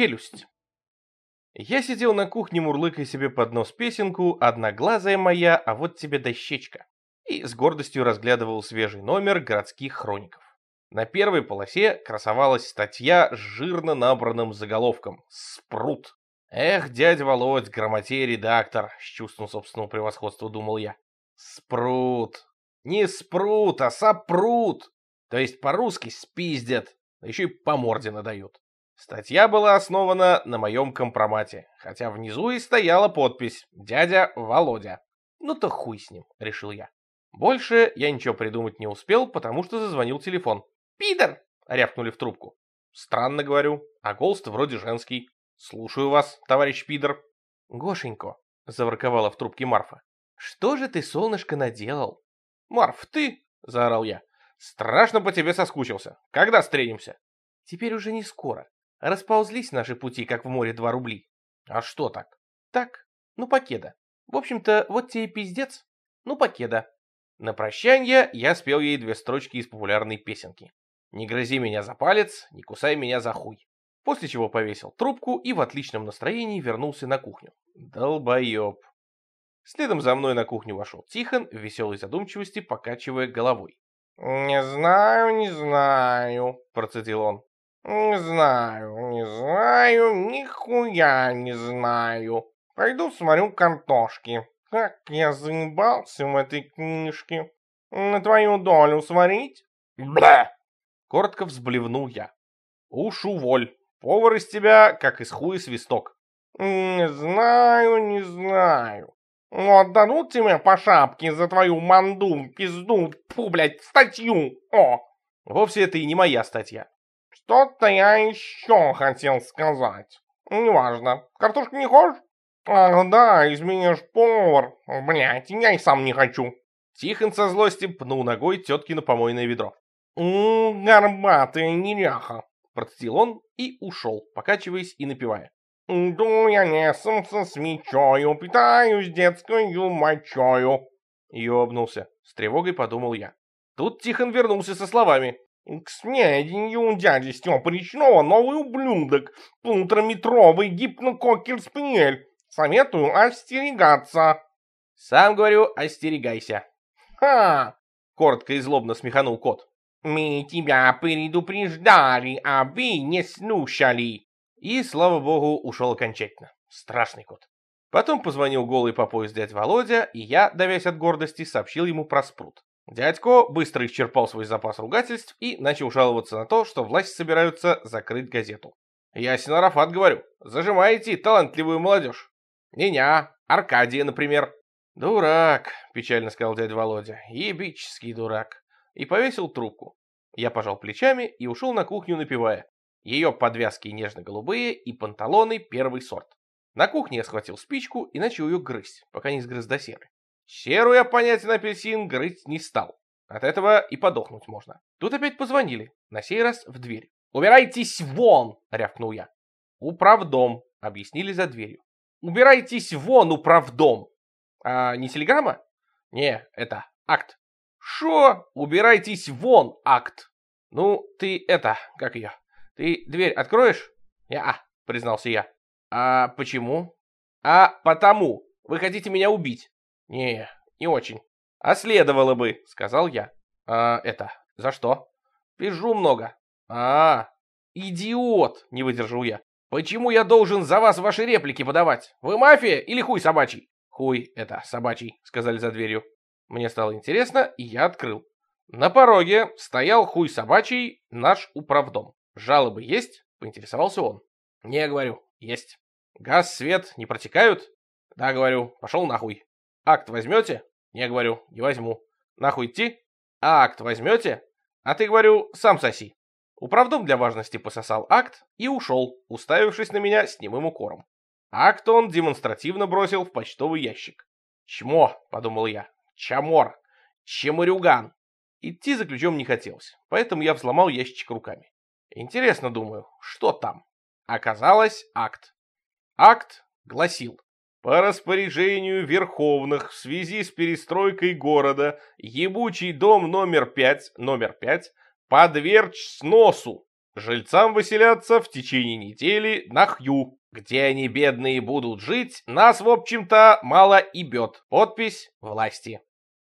Челюсть. Я сидел на кухне, мурлыкая себе под нос песенку «Одноглазая моя, а вот тебе дощечка» и с гордостью разглядывал свежий номер городских хроников. На первой полосе красовалась статья с жирно набранным заголовком «Спрут». Эх, дядя Володь, грамотей редактор, с чувством собственного превосходства думал я. Спрут. Не спрут, а сапрут. То есть по-русски спиздят, да еще и по морде надают. Статья была основана на моем компромате, хотя внизу и стояла подпись «Дядя Володя». Ну то хуй с ним, решил я. Больше я ничего придумать не успел, потому что зазвонил телефон. «Пидор!» — рявкнули в трубку. Странно говорю, а голос-то вроде женский. Слушаю вас, товарищ Пидор. Гошенько, заворковала в трубке Марфа. Что же ты, солнышко, наделал? Марф, ты, заорал я. Страшно по тебе соскучился. Когда встретимся? Теперь уже не скоро. Расползлись наши пути, как в море два рубли. А что так? Так, ну покеда. В общем-то, вот тебе пиздец. Ну покеда. На прощанье я спел ей две строчки из популярной песенки. «Не грози меня за палец, не кусай меня за хуй». После чего повесил трубку и в отличном настроении вернулся на кухню. Долбоеб. Следом за мной на кухню вошел Тихон в веселой задумчивости, покачивая головой. «Не знаю, не знаю», — процедил он. «Не знаю, не знаю, нихуя не знаю. Пойду смотрю картошки. Как я заебался в этой книжке. На твою долю сварить?» «Бля!» — коротко взблевнул я. «Уж уволь. Повар из тебя, как из хуя свисток». «Не знаю, не знаю. Вот дадут тебе по шапке за твою манду, пизду, фу, блядь, статью, о!» Вовсе это и не моя статья. Что-то я еще хотел сказать. Неважно. Картошку не хочешь? Ах, да, изменишь повар. Блять, я и сам не хочу. Тихон со злости пнул ногой тетки на помойное ведро. «М, горбатая неряха!» Процедил он и ушел, покачиваясь и напевая. «Иду я лесом со свечою, питаюсь детскою мочою». Ёбнулся. С тревогой подумал я. Тут Тихон вернулся со словами. К сведению дяди Степа Речного новый ублюдок, полутораметровый гипнококер-спаниель. Советую остерегаться. Сам говорю, остерегайся. Ха! Коротко и злобно смеханул кот. Мы тебя предупреждали, а вы не слушали. И, слава богу, ушел окончательно. Страшный кот. Потом позвонил голый по пояс дядь Володя, и я, давясь от гордости, сообщил ему про спрут. Дядько быстро исчерпал свой запас ругательств и начал жаловаться на то, что власть собираются закрыть газету. Я Синарафат говорю, зажимаете талантливую молодежь. Меня, Аркадия, например. Дурак, печально сказал дядя Володя, ебический дурак. И повесил трубку. Я пожал плечами и ушел на кухню, напевая. Ее подвязки нежно-голубые и панталоны первый сорт. На кухне я схватил спичку и начал ее грызть, пока не сгрыз до серы. Серую я, понятен апельсин, грызть не стал. От этого и подохнуть можно. Тут опять позвонили, на сей раз в дверь. «Убирайтесь вон!» — рявкнул я. «Управдом», — объяснили за дверью. «Убирайтесь вон, управдом!» «А не телеграмма?» «Не, это акт». «Шо? Убирайтесь вон, акт!» «Ну, ты это, как ее, ты дверь откроешь?» «Я-а», признался я. «А почему?» «А потому. Вы хотите меня убить?» «Не, не очень». «А следовало бы», — сказал я. «А это, за что?» «Пижу много». «А, идиот!» — не выдержал я. «Почему я должен за вас ваши реплики подавать? Вы мафия или хуй собачий?» «Хуй это, собачий», — сказали за дверью. Мне стало интересно, и я открыл. На пороге стоял хуй собачий, наш управдом. «Жалобы есть?» — поинтересовался он. «Не, говорю, есть». «Газ, свет не протекают?» «Да, говорю, пошел нахуй». «Акт возьмете?» «Не, говорю, не возьму». «Нахуй идти?» «А акт возьмете?» «А ты, говорю, сам соси». Управдом для важности пососал акт и ушел, уставившись на меня с немым укором. Акт он демонстративно бросил в почтовый ящик. «Чмо», — подумал я, — «чамор, чеморюган». Идти за ключом не хотелось, поэтому я взломал ящичек руками. Интересно, думаю, что там? Оказалось, акт. Акт гласил. По распоряжению Верховных в связи с перестройкой города ебучий дом номер 5, номер 5, подвергч сносу. жильцам выселяться в течение недели на Хью. Где они, бедные, будут жить, нас, в общем-то, мало и бед. Подпись власти.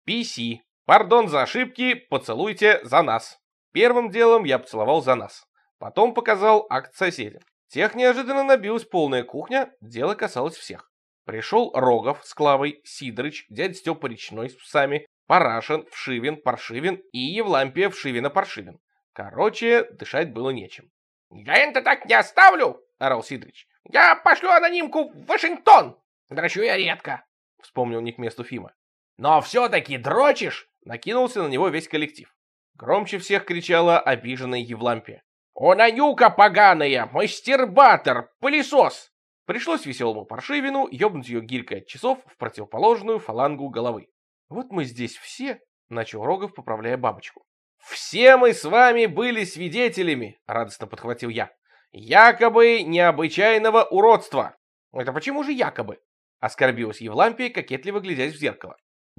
PC. Пардон за ошибки, поцелуйте за нас. Первым делом я поцеловал за нас. Потом показал акт соседям. Тех неожиданно набилась полная кухня, дело касалось всех. Пришел Рогов с Клавой, Сидорыч, дядя Степа Речной с псами, Парашин, Вшивин, Паршивин и Евлампия Вшивина-Паршивин. Короче, дышать было нечем. «Я это так не оставлю!» — орал Сидорыч. «Я пошлю анонимку в Вашингтон! Дрочу я редко!» — вспомнил не к месту Фима. «Но все-таки дрочишь!» — накинулся на него весь коллектив. Громче всех кричала обиженная Евлампия. «Онанюка поганая! Мастербатор! Пылесос!» Пришлось веселому Паршивину ёбнуть ее гирькой от часов в противоположную фалангу головы. «Вот мы здесь все», — начал Рогов, поправляя бабочку. «Все мы с вами были свидетелями», — радостно подхватил я. «Якобы необычайного уродства». «Это почему же якобы?» — оскорбилась Евлампия, кокетливо глядясь в зеркало.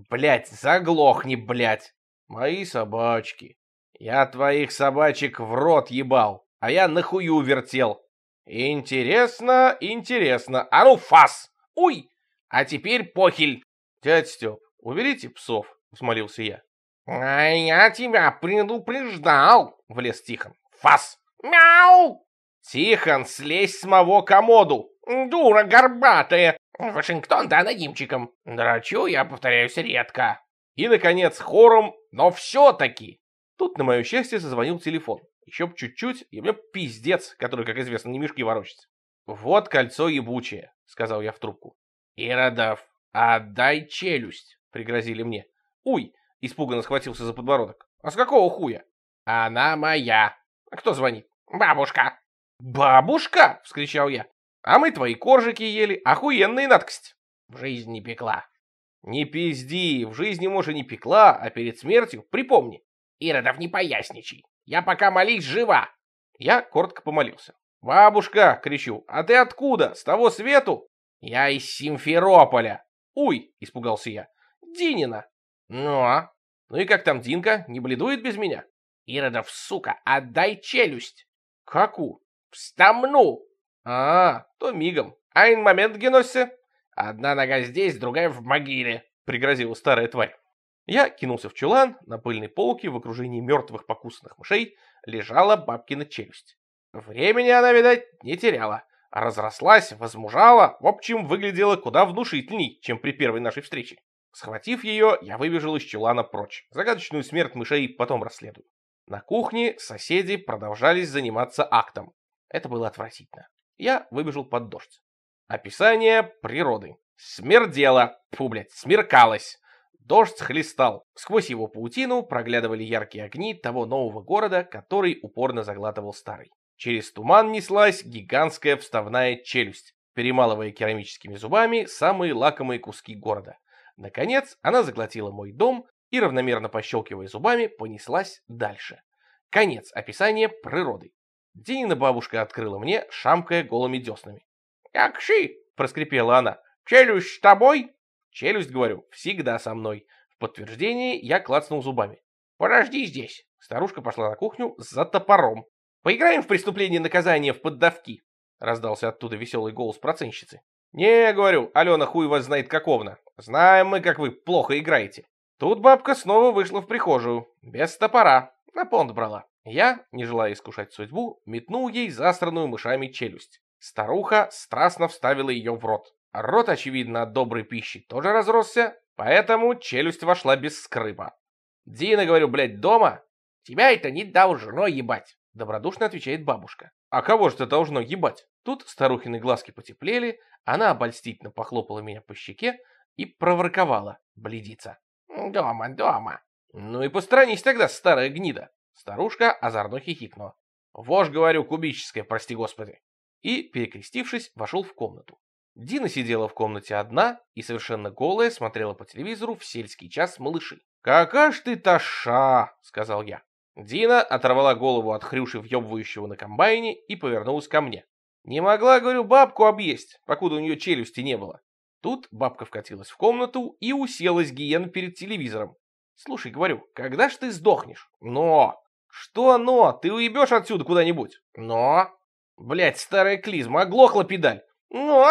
«Блядь, заглохни, блядь! Мои собачки! Я твоих собачек в рот ебал, а я нахую вертел. Интересно, интересно. А ну, фас! Уй! А теперь похиль!» «Дядь Степ, уберите псов», — взмолился я. «А я тебя предупреждал!» — влез Тихон. «Фас! Мяу!» «Тихон, слезь с моего комоду!» «Дура горбатая! Вашингтон-то анонимчиком. Драчу я, повторяюсь, редко». И, наконец, хором, но все-таки. Тут, на мое счастье, зазвонил телефон. Еще чуть-чуть, и мне пиздец, который, как известно, не мешки ворочается. «Вот кольцо ебучее», — сказал я в трубку. «Иродов, отдай челюсть», — пригрозили мне. «Уй, Испуганно схватился за подбородок. «А с какого хуя?» «Она моя». «А кто звонит?» «Бабушка». «Бабушка!» — вскричал я. «А мы твои коржики ели. Охуенная надкость». «В жизни не пекла». «Не пизди. В жизни, может, не пекла, а перед смертью припомни». «Иродов, не поясничай. Я пока молись жива». Я коротко помолился. «Бабушка!» — кричу. «А ты откуда? С того свету?» «Я из Симферополя!» «Уй!» — испугался я. «Динина!» «Ну а?» Ну и как там Динка? Не бледует без меня? Иродов, сука, отдай челюсть. Каку? Встамну. А, то мигом. Айн момент, Геноссе. Одна нога здесь, другая в могиле, пригрозила старая тварь. Я кинулся в чулан, на пыльной полке в окружении мертвых покусанных мышей лежала бабкина челюсть. Времени она, видать, не теряла. Разрослась, возмужала, в общем, выглядела куда внушительней, чем при первой нашей встрече. Схватив ее, я выбежал из чулана прочь. Загадочную смерть мышей потом расследую. На кухне соседи продолжались заниматься актом. Это было отвратительно. Я выбежал под дождь. Описание природы. Смердело. Фу, блядь, смеркалось. Дождь хлестал. Сквозь его паутину проглядывали яркие огни того нового города, который упорно заглатывал старый. Через туман неслась гигантская вставная челюсть, перемалывая керамическими зубами самые лакомые куски города. Наконец, она заглотила мой дом и, равномерно пощелкивая зубами, понеслась дальше. Конец описания природы. Динина бабушка открыла мне, шамкая голыми деснами. «Якши!» — проскрипела она. «Челюсть с тобой?» «Челюсть, говорю, всегда со мной». В подтверждении я клацнул зубами. «Подожди здесь!» Старушка пошла на кухню за топором. «Поиграем в преступление и наказание в поддавки!» Раздался оттуда веселый голос процентщицы. «Не, говорю, Алена хуй вас знает каковно. Знаем мы, как вы плохо играете». Тут бабка снова вышла в прихожую, без топора, на понт брала. Я, не желая искушать судьбу, метнул ей застранную мышами челюсть. Старуха страстно вставила ее в рот. Рот, очевидно, от доброй пищи тоже разросся, поэтому челюсть вошла без скрыпа. «Дина, говорю, блядь, дома?» «Тебя это не должно ебать», — добродушно отвечает бабушка. «А кого же это должно ебать?» Тут старухины глазки потеплели, она обольстительно похлопала меня по щеке и проворковала, бледица. «Дома, дома». «Ну и постранись тогда, старая гнида!» Старушка озорно хихикнула. «Вож, говорю, кубическая, прости господи!» И, перекрестившись, вошел в комнату. Дина сидела в комнате одна и совершенно голая смотрела по телевизору в сельский час малыши. «Какая ж ты таша!» — сказал я. Дина оторвала голову от хрюши въебывающего на комбайне и повернулась ко мне. Не могла, говорю, бабку объесть, покуда у нее челюсти не было. Тут бабка вкатилась в комнату и уселась гиена перед телевизором. Слушай, говорю, когда ж ты сдохнешь? Но! Что но? Ты уебешь отсюда куда-нибудь? Но? Блять, старая клизма, оглохла педаль. Но?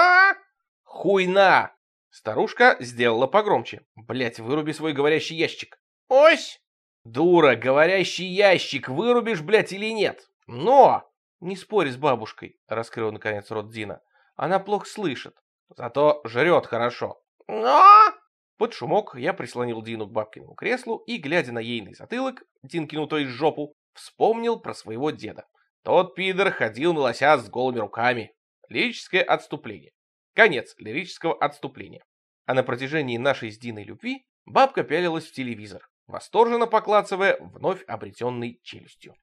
Хуйна! Старушка сделала погромче. Блять, выруби свой говорящий ящик. Ось! Дура, говорящий ящик, вырубишь, блять, или нет? Но! Не спорь с бабушкой, раскрыл наконец рот Дина. Она плохо слышит, зато жрет хорошо. Но? Под шумок я прислонил Дину к бабкиному креслу и, глядя на ейный затылок, Динкину то есть жопу, вспомнил про своего деда. Тот пидор ходил на лося с голыми руками. Лирическое отступление. Конец лирического отступления. А на протяжении нашей с Диной любви бабка пялилась в телевизор, восторженно поклацывая вновь обретенной челюстью.